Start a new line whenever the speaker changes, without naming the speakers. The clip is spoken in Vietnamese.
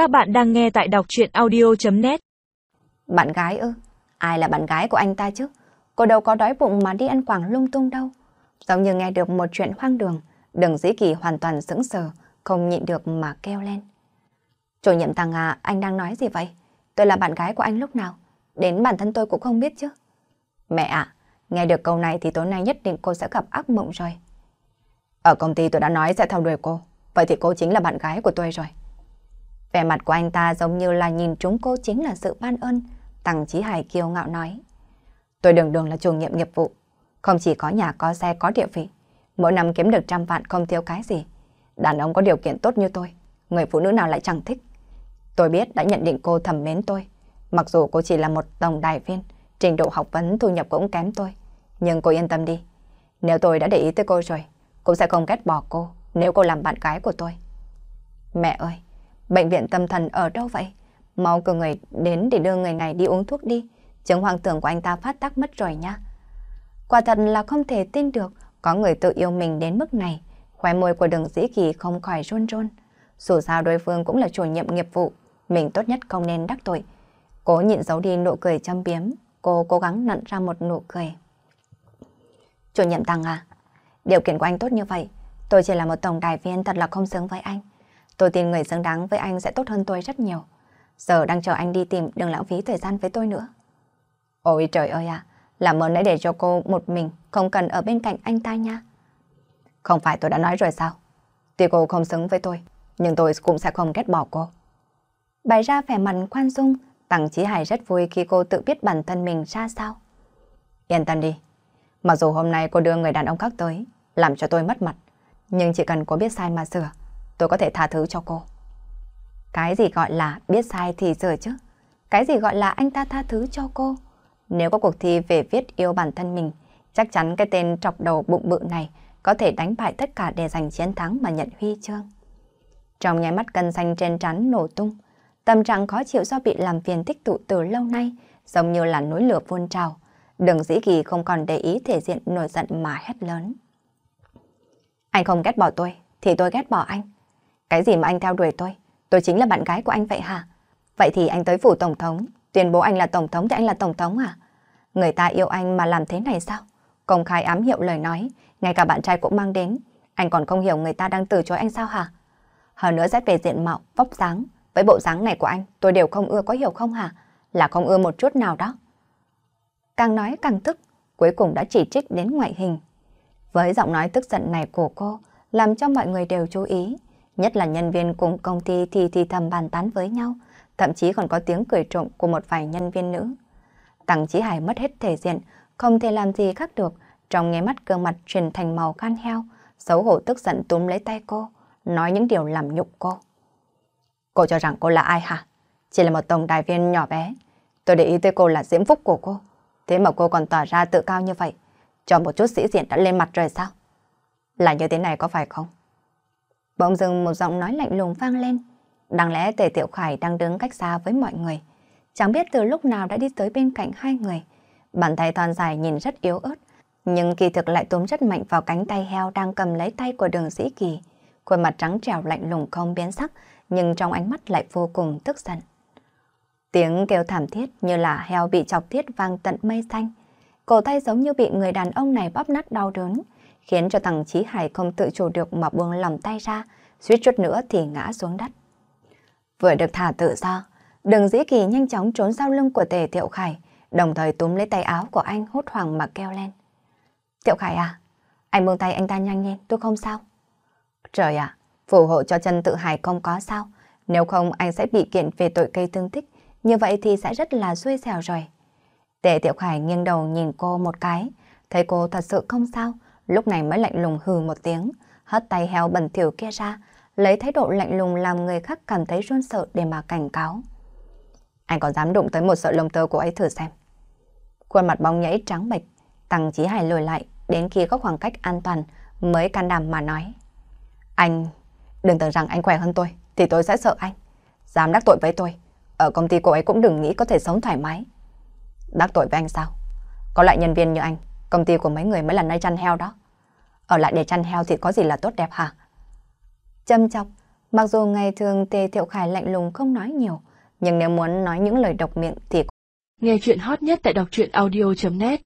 Các bạn đang nghe tại đọc chuyện audio.net
Bạn gái ư? Ai là bạn gái của anh ta chứ? Cô đâu có đói bụng mà đi ăn quảng lung tung đâu. Giống như nghe được một chuyện hoang đường, đừng dĩ kỳ hoàn toàn sững sờ, không nhịn được mà kêu lên. Chủ nhiệm Tăng à, anh đang nói gì vậy? Tôi là bạn gái của anh lúc nào? Đến bản thân tôi cũng không biết chứ. Mẹ ạ, nghe được câu này thì tối nay nhất định cô sẽ gặp ác mộng rồi. Ở công ty tôi đã nói sẽ theo đuổi cô, vậy thì cô chính là bạn gái của tôi rồi. Vẻ mặt của anh ta giống như là nhìn chúng cô chính là sự ban ơn, Tăng Chí Hải kiêu ngạo nói. Tôi đường đường là chủ nhiệm nghiệp vụ, không chỉ có nhà có xe có địa vị, mỗi năm kiếm được trăm vạn không thiếu cái gì. Đàn ông có điều kiện tốt như tôi, người phụ nữ nào lại chẳng thích. Tôi biết đã nhận định cô thầm mến tôi, mặc dù cô chỉ là một tổng đài viên, trình độ học vấn thu nhập cũng kém tôi. Nhưng cô yên tâm đi, nếu tôi đã để ý tới cô rồi, cũng sẽ không ghét bỏ cô nếu cô làm bạn gái của tôi. Mẹ ơi, bệnh viện tâm thần ở đâu vậy? Mau cử người đến để đưa người này đi uống thuốc đi. Chứng hoang tưởng của anh ta phát tác mất rồi nha. Quả thật là không thể tin được có người tự yêu mình đến mức này. Khóe môi của đường dĩ kỳ không khỏi run run. Dù sao đối phương cũng là chủ nhiệm nghiệp vụ, mình tốt nhất không nên đắc tội. Cố nhịn giấu đi nụ cười châm biếm, cô cố gắng nặn ra một nụ cười. Chủ nhiệm Tăng à, điều kiện của anh tốt như vậy, tôi chỉ là một tổng đài viên thật là không xứng với anh. Tôi tin người xứng đáng với anh sẽ tốt hơn tôi rất nhiều. Giờ đang chờ anh đi tìm, đừng lãng phí thời gian với tôi nữa. Ôi trời ơi à, làm ơn hãy để cho cô một mình, không cần ở bên cạnh anh ta nha. Không phải tôi đã nói rồi sao? Tuy cô không xứng với tôi, nhưng tôi cũng sẽ không ghét bỏ cô. Bày ra vẻ mặt khoan dung, Tằng Chí Hải rất vui khi cô tự biết bản thân mình ra sao. Yên tâm đi, mặc dù hôm nay cô đưa người đàn ông khác tới, làm cho tôi mất mặt, nhưng chỉ cần cô biết sai mà sửa, tôi có thể tha thứ cho cô. Cái gì gọi là biết sai thì sửa chứ? Cái gì gọi là anh ta tha thứ cho cô? Nếu có cuộc thi về viết yêu bản thân mình, chắc chắn cái tên trọc đầu bụng bự này có thể đánh bại tất cả để giành chiến thắng mà nhận huy chương. Trong nháy mắt cân xanh trên trán nổ tung, tâm trạng khó chịu do bị làm phiền tích tụ từ lâu nay, giống như là núi lửa phun trào. Đừng dĩ kỳ không còn để ý thể diện nổi giận mà hét lớn. Anh không ghét bỏ tôi, thì tôi ghét bỏ anh. Cái gì mà anh theo đuổi tôi? Tôi chính là bạn gái của anh vậy hả? Vậy thì anh tới phủ tổng thống, tuyên bố anh là tổng thống thì anh là tổng thống à? Người ta yêu anh mà làm thế này sao? Công khai ám hiệu lời nói, ngay cả bạn trai cũng mang đến. Anh còn không hiểu người ta đang từ chối anh sao hả? Hơn nữa xét về diện mạo, vóc dáng, với bộ dáng này của anh, tôi đều không ưa có hiểu không hả? Là không ưa một chút nào đó. Càng nói càng tức, cuối cùng đã chỉ trích đến ngoại hình. Với giọng nói tức giận này của cô, làm cho mọi người đều chú ý. Nhất là nhân viên cùng công ty thì thì thầm bàn tán với nhau, thậm chí còn có tiếng cười trộm của một vài nhân viên nữ. tằng Chí Hải mất hết thể diện, không thể làm gì khác được, trong nghe mắt gương mặt chuyển thành màu gan heo, xấu hổ tức giận túm lấy tay cô, nói những điều làm nhục cô. Cô cho rằng cô là ai hả? Chỉ là một tổng đài viên nhỏ bé. Tôi để ý tới cô là diễm phúc của cô. Thế mà cô còn tỏ ra tự cao như vậy. Cho một chút sĩ diện đã lên mặt rồi sao? Là như thế này có phải không? Bỗng dưng một giọng nói lạnh lùng vang lên. Đáng lẽ Tề Tiểu Khải đang đứng cách xa với mọi người. Chẳng biết từ lúc nào đã đi tới bên cạnh hai người. Bàn tay thon dài nhìn rất yếu ớt, nhưng kỳ thực lại túm rất mạnh vào cánh tay heo đang cầm lấy tay của đường sĩ kỳ. Khuôn mặt trắng trẻo lạnh lùng không biến sắc, nhưng trong ánh mắt lại vô cùng tức giận. Tiếng kêu thảm thiết như là heo bị chọc thiết vang tận mây xanh. Cổ tay giống như bị người đàn ông này bóp nát đau đớn, khiến cho thằng Chí Hải không tự chủ được mà buông lòng tay ra, suýt chút nữa thì ngã xuống đất. Vừa được thả tự do, đường dĩ kỳ nhanh chóng trốn sau lưng của tề thiệu Khải, đồng thời túm lấy tay áo của anh hốt hoảng mà kêu lên. thiệu Khải à, anh buông tay anh ta nhanh lên, tôi không sao. Trời ạ, phù hộ cho chân tự hải không có sao, nếu không anh sẽ bị kiện về tội cây tương tích, như vậy thì sẽ rất là xui xẻo rồi. Tề Tiểu Khải nghiêng đầu nhìn cô một cái, thấy cô thật sự không sao, lúc này mới lạnh lùng hừ một tiếng, hất tay heo bẩn thỉu kia ra, lấy thái độ lạnh lùng làm người khác cảm thấy run sợ để mà cảnh cáo. Anh còn dám đụng tới một sợi lông tơ của ấy thử xem. Khuôn mặt bóng nhảy trắng bệch, Tăng Chí Hải lùi lại đến khi có khoảng cách an toàn mới can đảm mà nói. Anh, đừng tưởng rằng anh khỏe hơn tôi thì tôi sẽ sợ anh. Dám đắc tội với tôi, ở công ty cô ấy cũng đừng nghĩ có thể sống thoải mái. Đắc tội với anh sao? Có loại nhân viên như anh, công ty của mấy người mới là nơi chăn heo đó. Ở lại để chăn heo thì có gì là tốt đẹp hả? Châm chọc, Mặc dù ngày thường Tề Thiệu Khải lạnh lùng không nói nhiều, nhưng nếu muốn nói những lời độc miệng thì
Nghe chuyện hot nhất tại đọc truyện audio.net